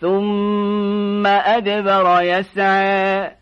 ثم أدبر يسعى.